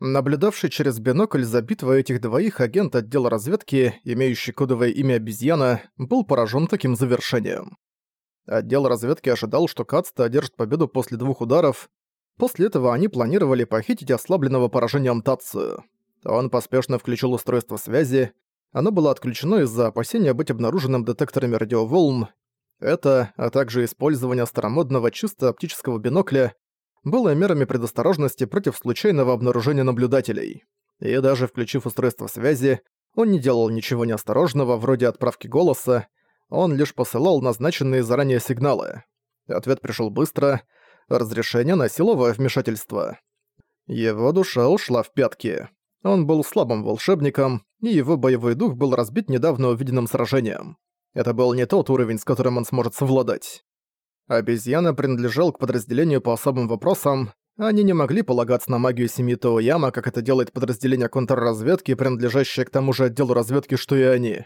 Наблюдавший через бинокль за битвой этих двоих агент отдела разведки, имеющий кодовое имя «Обезьяна», был поражен таким завершением. Отдел разведки ожидал, что Кацта одержит победу после двух ударов. После этого они планировали похитить ослабленного поражением Тацию. Он поспешно включил устройство связи. Оно было отключено из-за опасения быть обнаруженным детекторами радиоволн. Это, а также использование старомодного чисто оптического бинокля, было мерами предосторожности против случайного обнаружения наблюдателей. И даже включив устройство связи, он не делал ничего неосторожного, вроде отправки голоса, он лишь посылал назначенные заранее сигналы. Ответ пришел быстро, разрешение на силовое вмешательство. Его душа ушла в пятки. Он был слабым волшебником, и его боевой дух был разбит недавно увиденным сражением. Это был не тот уровень, с которым он сможет совладать. Обезьяна принадлежал к подразделению по особым вопросам. Они не могли полагаться на магию семьи Тоуяма, как это делает подразделение контрразведки, принадлежащее к тому же отделу разведки, что и они.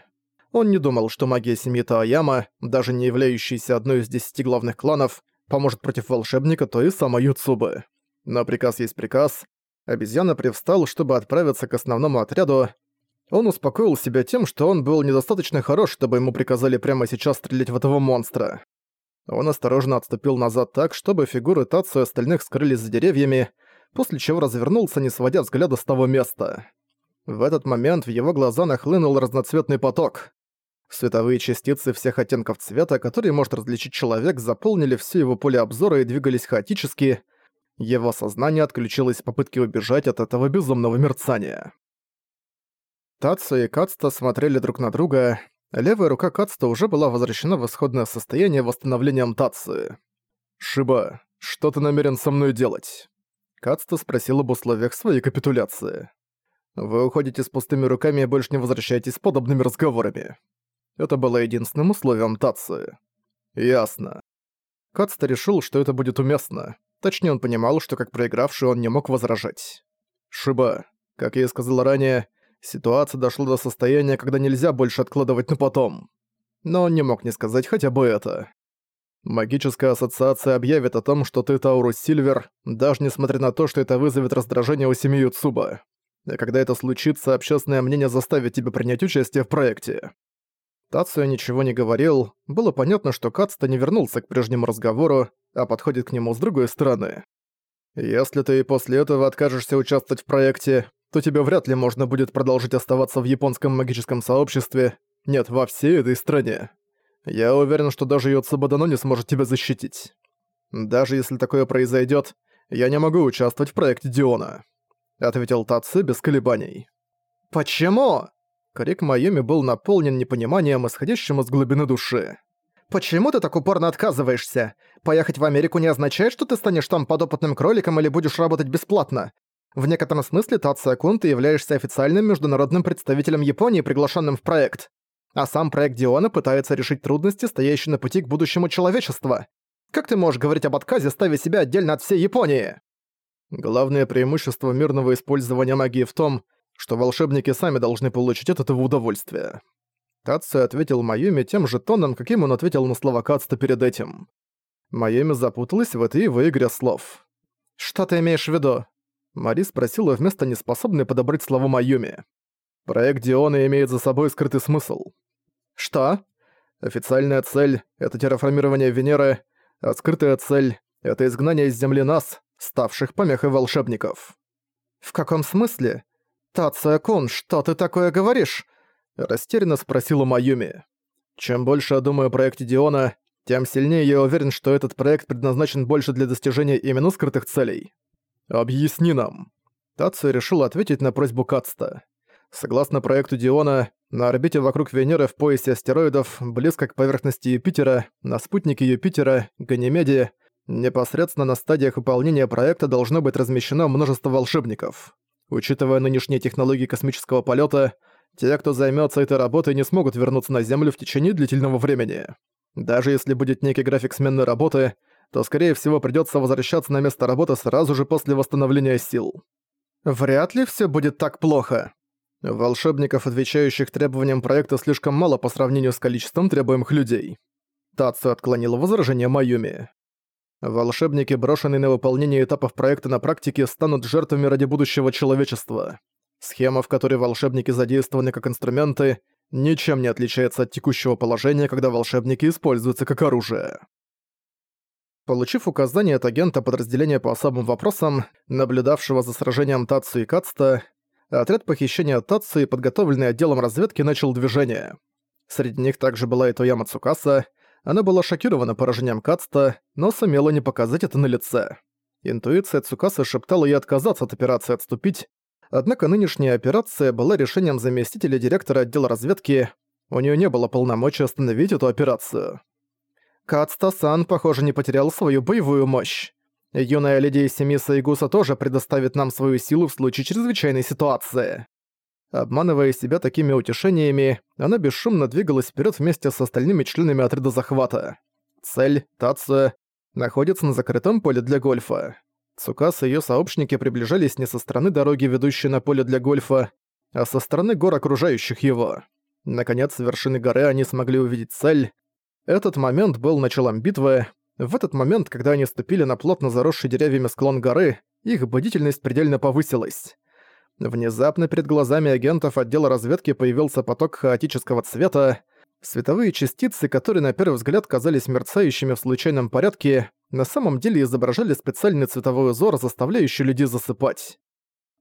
Он не думал, что магия семьи Тоаяма, даже не являющаяся одной из десяти главных кланов, поможет против волшебника то и самой Юцубы. Но приказ есть приказ. Обезьяна привстал, чтобы отправиться к основному отряду. Он успокоил себя тем, что он был недостаточно хорош, чтобы ему приказали прямо сейчас стрелять в этого монстра. Он осторожно отступил назад так, чтобы фигуры Тацу и остальных скрылись за деревьями, после чего развернулся, не сводя взгляда с того места. В этот момент в его глаза нахлынул разноцветный поток. Световые частицы всех оттенков цвета, которые может различить человек, заполнили все его поле обзора и двигались хаотически. Его сознание отключилось в попытке убежать от этого безумного мерцания. Тацу и Кацта смотрели друг на друга, Левая рука Кацта уже была возвращена в исходное состояние восстановлением Тации. «Шиба, что ты намерен со мной делать?» Кацта спросил об условиях своей капитуляции. «Вы уходите с пустыми руками и больше не возвращаетесь с подобными разговорами». Это было единственным условием Тации. «Ясно». Кацта решил, что это будет уместно. Точнее, он понимал, что как проигравший он не мог возражать. «Шиба, как я и сказал ранее, Ситуация дошла до состояния, когда нельзя больше откладывать на потом. Но он не мог не сказать хотя бы это. Магическая ассоциация объявит о том, что ты Таурус Сильвер, даже несмотря на то, что это вызовет раздражение у семьи Цуба. И когда это случится, общественное мнение заставит тебя принять участие в проекте. Тацуя ничего не говорил, было понятно, что Кацта не вернулся к прежнему разговору, а подходит к нему с другой стороны. «Если ты и после этого откажешься участвовать в проекте, то тебе вряд ли можно будет продолжить оставаться в японском магическом сообществе, нет, во всей этой стране. Я уверен, что даже Йоцуба Дано не сможет тебя защитить. Даже если такое произойдет, я не могу участвовать в проекте Диона», — ответил Татсу без колебаний. «Почему?» Крик Майоми был наполнен непониманием, исходящим из глубины души. «Почему ты так упорно отказываешься? Поехать в Америку не означает, что ты станешь там подопытным кроликом или будешь работать бесплатно. В некотором смысле Тация Кун ты являешься официальным международным представителем Японии, приглашенным в проект. А сам проект Диона пытается решить трудности, стоящие на пути к будущему человечества. Как ты можешь говорить об отказе, ставя себя отдельно от всей Японии? Главное преимущество мирного использования магии в том, что волшебники сами должны получить от этого удовольствие. Тация ответил Майюми тем же тоном, каким он ответил на слова Кацта перед этим. Майюми запуталась в этой его игре слов. «Что ты имеешь в виду? Мари спросила вместо неспособной подобрать слова Майюми. «Проект Диона имеет за собой скрытый смысл». «Что?» «Официальная цель — это терраформирование Венеры, а скрытая цель — это изгнание из Земли нас, ставших помехой волшебников». «В каком смысле? Тация-кун, что ты такое говоришь?» Растерянно спросила Майюми. «Чем больше я думаю о проекте Диона, тем сильнее я уверен, что этот проект предназначен больше для достижения именно скрытых целей. «Объясни нам». Тацию решил ответить на просьбу Кацта. Согласно проекту Диона, на орбите вокруг Венеры в поясе астероидов, близко к поверхности Юпитера, на спутнике Юпитера, Ганимеде, непосредственно на стадиях выполнения проекта должно быть размещено множество волшебников. Учитывая нынешние технологии космического полета, те, кто займется этой работой, не смогут вернуться на Землю в течение длительного времени. Даже если будет некий график сменной работы, то, скорее всего, придётся возвращаться на место работы сразу же после восстановления сил. Вряд ли всё будет так плохо. Волшебников, отвечающих требованиям проекта, слишком мало по сравнению с количеством требуемых людей. Тацу отклонила возражение Майюми. Волшебники, брошенные на выполнение этапов проекта на практике, станут жертвами ради будущего человечества. Схема, в которой волшебники задействованы как инструменты, ничем не отличается от текущего положения, когда волшебники используются как оружие. Получив указание от агента подразделения по особым вопросам, наблюдавшего за сражением Тацу и Кацта, отряд похищения Тацу, подготовленный отделом разведки, начал движение. Среди них также была и Тояма Цукаса, она была шокирована поражением Кацта, но сумела не показать это на лице. Интуиция Цукасы шептала ей отказаться от операции «Отступить», однако нынешняя операция была решением заместителя директора отдела разведки, у нее не было полномочий остановить эту операцию. Кацта-сан, похоже, не потерял свою боевую мощь. Юная леди из семьи Сайгуса тоже предоставит нам свою силу в случае чрезвычайной ситуации. Обманывая себя такими утешениями, она бесшумно двигалась вперед вместе с остальными членами отряда захвата. Цель, Тация, находится на закрытом поле для гольфа. Цукас и её сообщники приближались не со стороны дороги, ведущей на поле для гольфа, а со стороны гор, окружающих его. Наконец, с вершины горы они смогли увидеть цель. Этот момент был началом битвы. В этот момент, когда они ступили на плотно заросший деревьями склон горы, их бдительность предельно повысилась. Внезапно перед глазами агентов отдела разведки появился поток хаотического цвета. Световые частицы, которые на первый взгляд казались мерцающими в случайном порядке, на самом деле изображали специальный цветовой узор, заставляющий людей засыпать.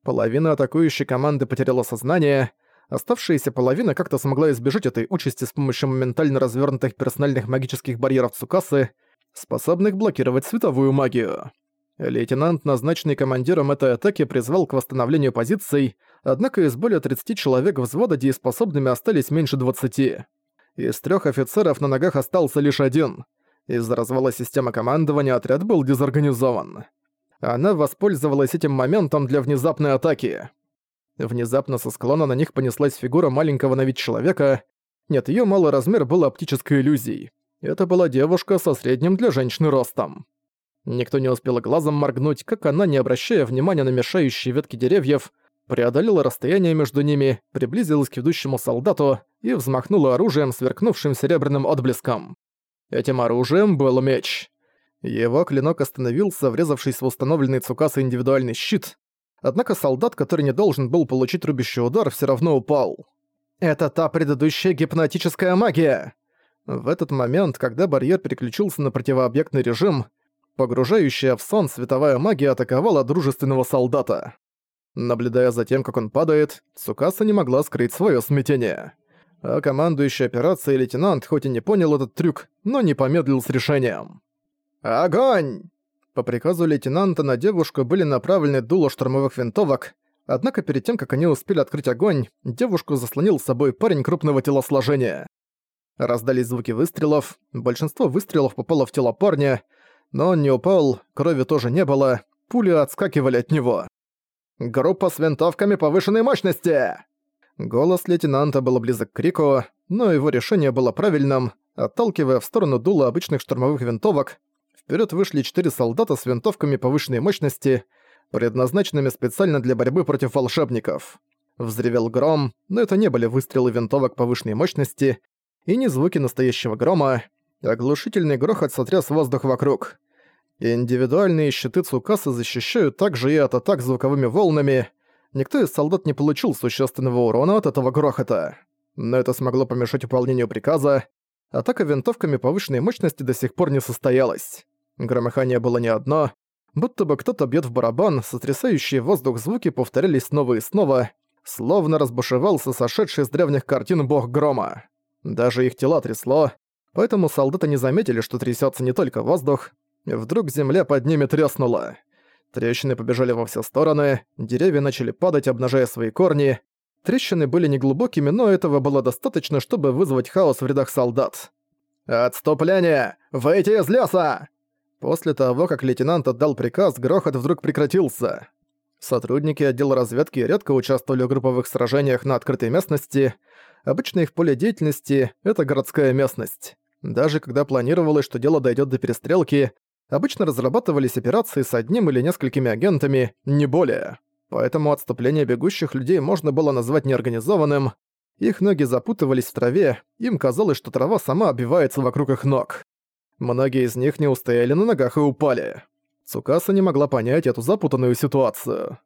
Половина атакующей команды потеряла сознание, оставшаяся половина как-то смогла избежать этой участи с помощью моментально развернутых персональных магических барьеров Цукасы, способных блокировать световую магию. Лейтенант, назначенный командиром этой атаки, призвал к восстановлению позиций, однако из более 30 человек взвода дееспособными остались меньше 20. Из трех офицеров на ногах остался лишь один. Из-за развала системы командования отряд был дезорганизован. Она воспользовалась этим моментом для внезапной атаки. Внезапно со склона на них понеслась фигура маленького на вид человека. Нет, ее малый размер был оптической иллюзией. Это была девушка со средним для женщины ростом. Никто не успел глазом моргнуть, как она, не обращая внимания на мешающие ветки деревьев, преодолела расстояние между ними, приблизилась к ведущему солдату и взмахнула оружием, сверкнувшим серебряным отблеском. Этим оружием был меч. Его клинок остановился, врезавшись в установленный Цукаса индивидуальный щит, однако солдат, который не должен был получить рубящий удар, все равно упал. «Это та предыдущая гипнотическая магия!» В этот момент, когда барьер переключился на противообъектный режим, Погружающая в сон световая магия атаковала дружественного солдата. Наблюдая за тем, как он падает, Цукаса не могла скрыть свое смятение. А командующий операцией лейтенант хоть и не понял этот трюк, но не помедлил с решением. «Огонь!» По приказу лейтенанта на девушку были направлены дуло штурмовых винтовок, однако перед тем, как они успели открыть огонь, девушку заслонил с собой парень крупного телосложения. Раздались звуки выстрелов, большинство выстрелов попало в тело парня, но он не упал, крови тоже не было, пули отскакивали от него. «Группа с винтовками повышенной мощности!» Голос лейтенанта был близок к крику, но его решение было правильным. Отталкивая в сторону дула обычных штурмовых винтовок, вперед вышли четыре солдата с винтовками повышенной мощности, предназначенными специально для борьбы против волшебников. Взревел гром, но это не были выстрелы винтовок повышенной мощности и не звуки настоящего грома, Оглушительный грохот сотряс воздух вокруг. Индивидуальные щиты Цукаса защищают также и от атак звуковыми волнами. Никто из солдат не получил существенного урона от этого грохота. Но это смогло помешать выполнению приказа. Атака винтовками повышенной мощности до сих пор не состоялась. Громыхание было не одно. Будто бы кто-то бьет в барабан, сотрясающие воздух звуки повторялись снова и снова, словно разбушевался сошедший с древних картин бог грома. Даже их тела трясло, поэтому солдаты не заметили, что трясется не только воздух. Вдруг земля под ними треснула. Трещины побежали во все стороны, деревья начали падать, обнажая свои корни. Трещины были неглубокими, но этого было достаточно, чтобы вызвать хаос в рядах солдат. «Отступление! Выйти из леса!» После того, как лейтенант отдал приказ, грохот вдруг прекратился. Сотрудники отдела разведки редко участвовали в групповых сражениях на открытой местности. Обычно их поле деятельности — это городская местность. Даже когда планировалось, что дело дойдет до перестрелки, обычно разрабатывались операции с одним или несколькими агентами, не более. Поэтому отступление бегущих людей можно было назвать неорганизованным. Их ноги запутывались в траве, им казалось, что трава сама обвивается вокруг их ног. Многие из них не устояли на ногах и упали. Цукаса не могла понять эту запутанную ситуацию.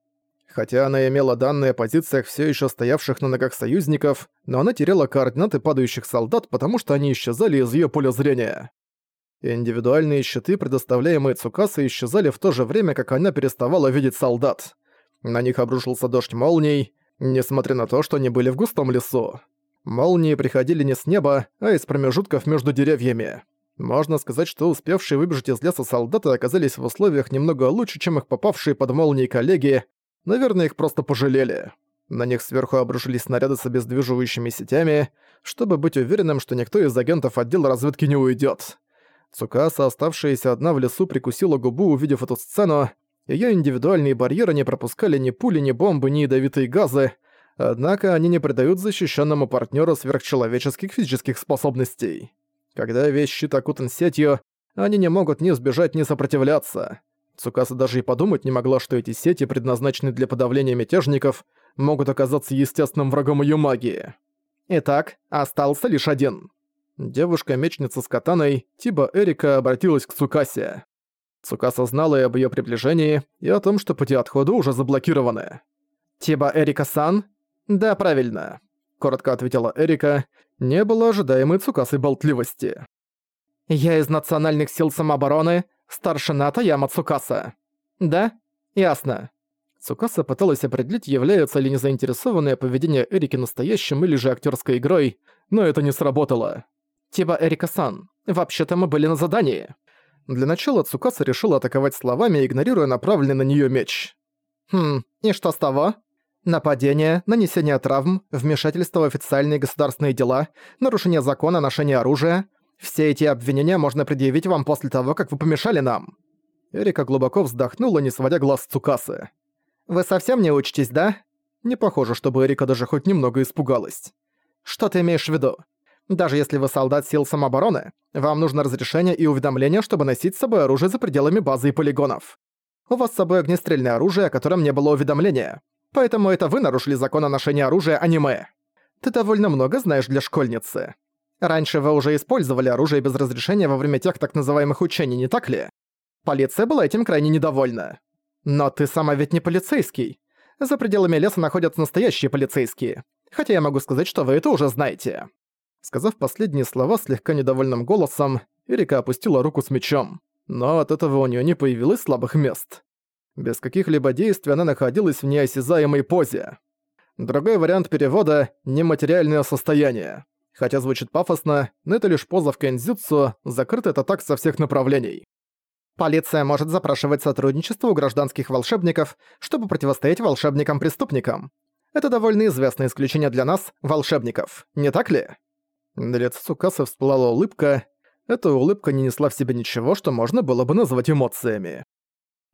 Хотя она имела данные о позициях все еще стоявших на ногах союзников, но она теряла координаты падающих солдат, потому что они исчезали из ее поля зрения. Индивидуальные щиты, предоставляемые Цукасой, исчезали в то же время, как она переставала видеть солдат. На них обрушился дождь молний, несмотря на то, что они были в густом лесу. Молнии приходили не с неба, а из промежутков между деревьями. Можно сказать, что успевшие выбежать из леса солдаты оказались в условиях немного лучше, чем их попавшие под молнии коллеги. Наверное, их просто пожалели. На них сверху обрушились снаряды с обездвиживающими сетями, чтобы быть уверенным, что никто из агентов отдела разведки не уйдет. Цукаса, оставшаяся одна в лесу, прикусила губу, увидев эту сцену. Её индивидуальные барьеры не пропускали ни пули, ни бомбы, ни ядовитые газы, однако они не придают защищенному партнеру сверхчеловеческих физических способностей. Когда весь щит окутан сетью, они не могут ни сбежать, ни сопротивляться. Цукаса даже и подумать не могла, что эти сети, предназначенные для подавления мятежников, могут оказаться естественным врагом её магии. Итак, остался лишь один. Девушка-мечница с катаной, типа Эрика, обратилась к Цукасе. Цукаса знала и об её приближении, и о том, что пути отхода уже заблокированы. «Тиба Эрика-сан?» «Да, правильно», — коротко ответила Эрика, не было ожидаемой Цукасой болтливости. «Я из Национальных сил самообороны, старшина Таяма Цукаса». «Да? Ясно». Цукаса пыталась определить, является ли незаинтересованное поведение Эрики настоящим или же актерской игрой, но это не сработало. «Типа Эрика-сан, вообще-то мы были на задании». Для начала Цукаса решила атаковать словами, игнорируя направленный на нее меч. «Хм, и что с того?» Нападение, нанесение травм, вмешательство в официальные государственные дела, нарушение закона, ношение оружия. Все эти обвинения можно предъявить вам после того, как вы помешали нам. Эрика глубоко вздохнула, не сводя глаз с Цукасы. «Вы совсем не учитесь, да?» Не похоже, чтобы Эрика даже хоть немного испугалась. «Что ты имеешь в виду? Даже если вы солдат сил самообороны, вам нужно разрешение и уведомление, чтобы носить с собой оружие за пределами базы и полигонов. У вас с собой огнестрельное оружие, о котором не было уведомления. Поэтому это вы нарушили закон о ношении оружия, а не мы. Ты довольно много знаешь для школьницы. Раньше вы уже использовали оружие без разрешения во время тех так называемых учений, не так ли? Полиция была этим крайне недовольна. Но ты сама ведь не полицейский. За пределами леса находятся настоящие полицейские. Хотя я могу сказать, что вы это уже знаете. Сказав последние слова слегка недовольным голосом, Эрика опустила руку с мечом. Но от этого у нее не появилось слабых мест. Без каких-либо действий она находилась в неосязаемой позе. Другой вариант перевода — нематериальное состояние. Хотя звучит пафосно, но это лишь поза в кэнзюцу, закрыт это так со всех направлений. Полиция может запрашивать сотрудничество у гражданских волшебников, чтобы противостоять волшебникам-преступникам. Это довольно известное исключение для нас, волшебников, не так ли? На лице Цукаса всплыла улыбка. Эта улыбка не несла в себе ничего, что можно было бы назвать эмоциями.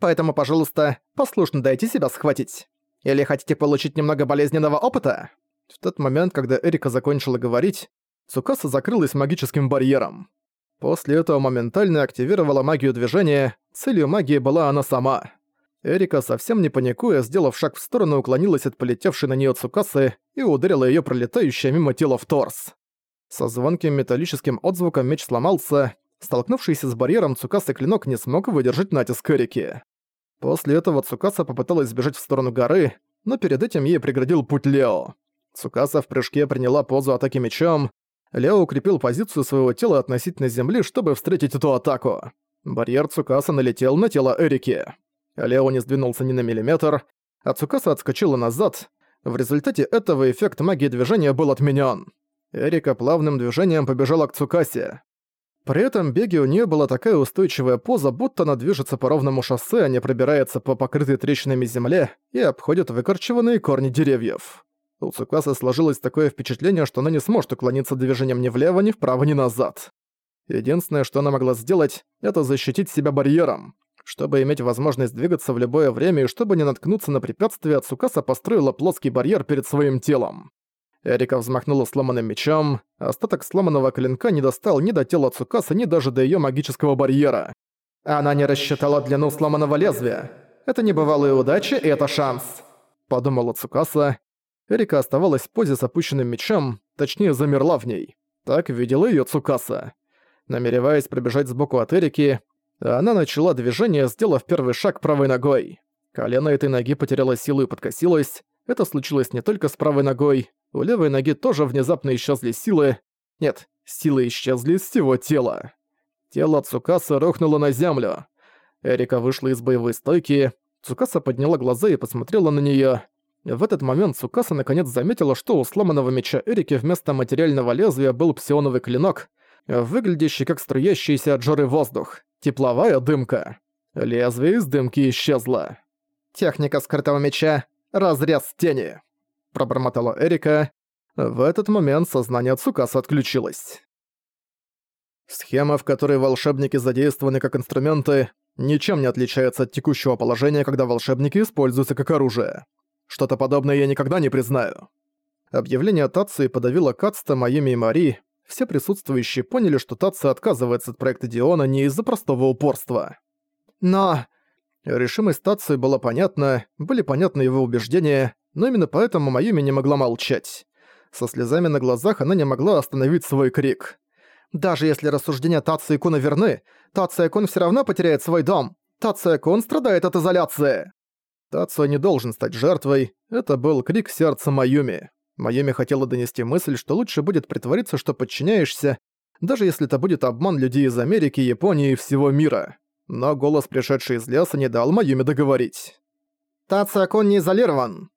Поэтому, пожалуйста, послушно дайте себя схватить. Или хотите получить немного болезненного опыта?» В тот момент, когда Эрика закончила говорить, Цукаса закрылась магическим барьером. После этого моментально активировала магию движения, целью магии была она сама. Эрика, совсем не паникуя, сделав шаг в сторону, уклонилась от полетевшей на неё Цукасы и ударила её пролетающее мимо тела в торс. Со звонким металлическим отзвуком меч сломался, столкнувшийся с барьером Цукасы клинок не смог выдержать натиск Эрики. После этого Цукаса попыталась сбежать в сторону горы, но перед этим ей преградил путь Лео. Цукаса в прыжке приняла позу атаки мечом. Лео укрепил позицию своего тела относительно земли, чтобы встретить эту атаку. Барьер Цукаса налетел на тело Эрики. Лео не сдвинулся ни на миллиметр, а Цукаса отскочила назад. В результате этого эффект магии движения был отменен. Эрика плавным движением побежала к Цукасе. При этом беге у нее была такая устойчивая поза, будто она движется по ровному шоссе, а не пробирается по покрытой трещинами земле и обходит выкорчеванные корни деревьев. У Цукасы сложилось такое впечатление, что она не сможет уклониться движением ни влево, ни вправо, ни назад. Единственное, что она могла сделать, это защитить себя барьером. Чтобы иметь возможность двигаться в любое время и чтобы не наткнуться на препятствия, Цукаса построила плоский барьер перед своим телом. Эрика взмахнула сломанным мечом, остаток сломанного клинка не достал ни до тела Цукаса, ни даже до её магического барьера. Она не рассчитала длину сломанного лезвия. Это небывалая удача, и это шанс. Подумала Цукаса. Эрика оставалась в позе с опущенным мечом, точнее замерла в ней. Так видела её Цукаса. Намереваясь пробежать сбоку от Эрики, она начала движение, сделав первый шаг правой ногой. Колено этой ноги потеряло силу и подкосилось. Это случилось не только с правой ногой. У левой ноги тоже внезапно исчезли силы. Нет, силы исчезли с всего тела. Тело Цукаса рухнуло на землю. Эрика вышла из боевой стойки. Цукаса подняла глаза и посмотрела на неё. В этот момент Цукаса наконец заметила, что у сломанного меча Эрики вместо материального лезвия был псионовый клинок, выглядящий как струящийся от жары воздух. Тепловая дымка. Лезвие из дымки исчезло. «Техника скрытого меча. Разрез тени», — пробормотала Эрика. В этот момент сознание Цукаса отключилось. Схема, в которой волшебники задействованы как инструменты, ничем не отличается от текущего положения, когда волшебники используются как оружие. Что-то подобное я никогда не признаю. Объявление Тации подавило Кацта, Майами и Мари. Все присутствующие поняли, что Татца отказывается от проекта Диона не из-за простого упорства. Но... Решимость Тации была понятна, были понятны его убеждения, но именно поэтому Майюми не могла молчать. Со слезами на глазах она не могла остановить свой крик. «Даже если рассуждения Тации Куна верны, Тация Кун всё равно потеряет свой дом. Тация Кун страдает от изоляции!» Тацуя не должен стать жертвой, это был крик сердца Майюми. Майюми хотела донести мысль, что лучше будет притвориться, что подчиняешься, даже если это будет обман людей из Америки, Японии и всего мира. Но голос, пришедший из леса, не дал Майюми договорить. «Тацуя-кун не изолирован!»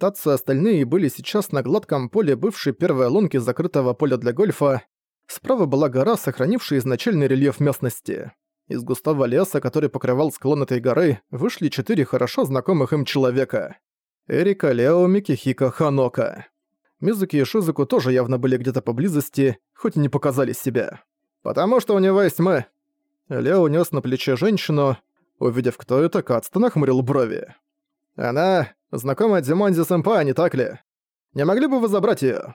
И остальные были сейчас на гладком поле бывшей первой лунки закрытого поля для гольфа. Справа была гора, сохранившая изначальный рельеф местности. Из густого леса, который покрывал склон этой горы, вышли четыре хорошо знакомых им человека. Эрика, Лео, Микихика, Ханока. Мизуки и Шизуку тоже явно были где-то поблизости, хоть и не показали себя. «Потому что у него есть мы». Лео нес на плече женщину. Увидев, кто это, Кацта нахмурил брови. «Она знакомая Дзимонзи-сэмпай, не так ли? Не могли бы вы забрать её?»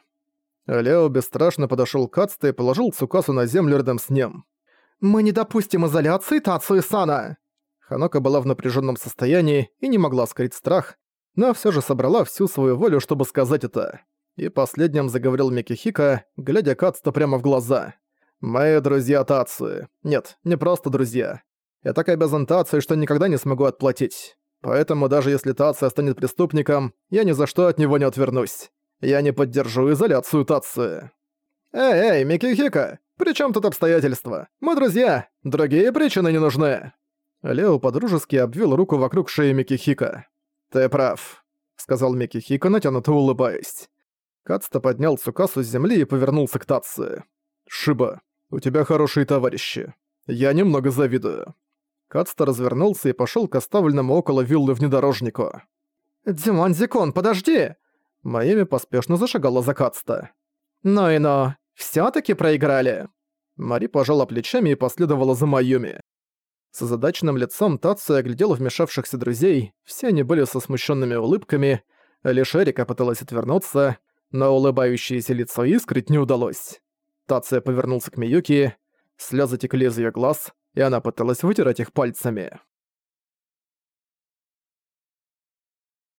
Лео бесстрашно подошёл к Кацте и положил Цукасу на землю рядом с ним. «Мы не допустим изоляции Тацуи-сана!» Ханока была в напряженном состоянии и не могла скрыть страх, но все же собрала всю свою волю, чтобы сказать это. И последним заговорил Микихика, глядя Кацто прямо в глаза. «Мои друзья Тацуи. Нет, не просто друзья. Я так обязан Тацуи, что никогда не смогу отплатить. Поэтому даже если Тацуя станет преступником, я ни за что от него не отвернусь. Я не поддержу изоляцию Тацуи». «Эй, эй, Микихика, при чем тут обстоятельства? Мы друзья, другие причины не нужны». Лео подружески обвил руку вокруг шеи Микихика. «Ты прав», — сказал Микихика, натянуто улыбаясь. Кацта поднял Цукасу с земли и повернулся к Татце. «Шиба, у тебя хорошие товарищи. Я немного завидую». Кацта развернулся и пошел к оставленному около виллы внедорожнику. «Димон Зикон, подожди!» Майами поспешно зашагала за Кацта. «Ну и ну, «Всё-таки проиграли!» Мари пожала плечами и последовала за Майюми. С озадаченным лицом Тация оглядела вмешавшихся друзей, все они были со смущенными улыбками, лишь Эрика пыталась отвернуться, но улыбающееся лицо ей скрыть не удалось. Тация повернулся к Миюки, слезы текли из её глаз, и она пыталась вытирать их пальцами.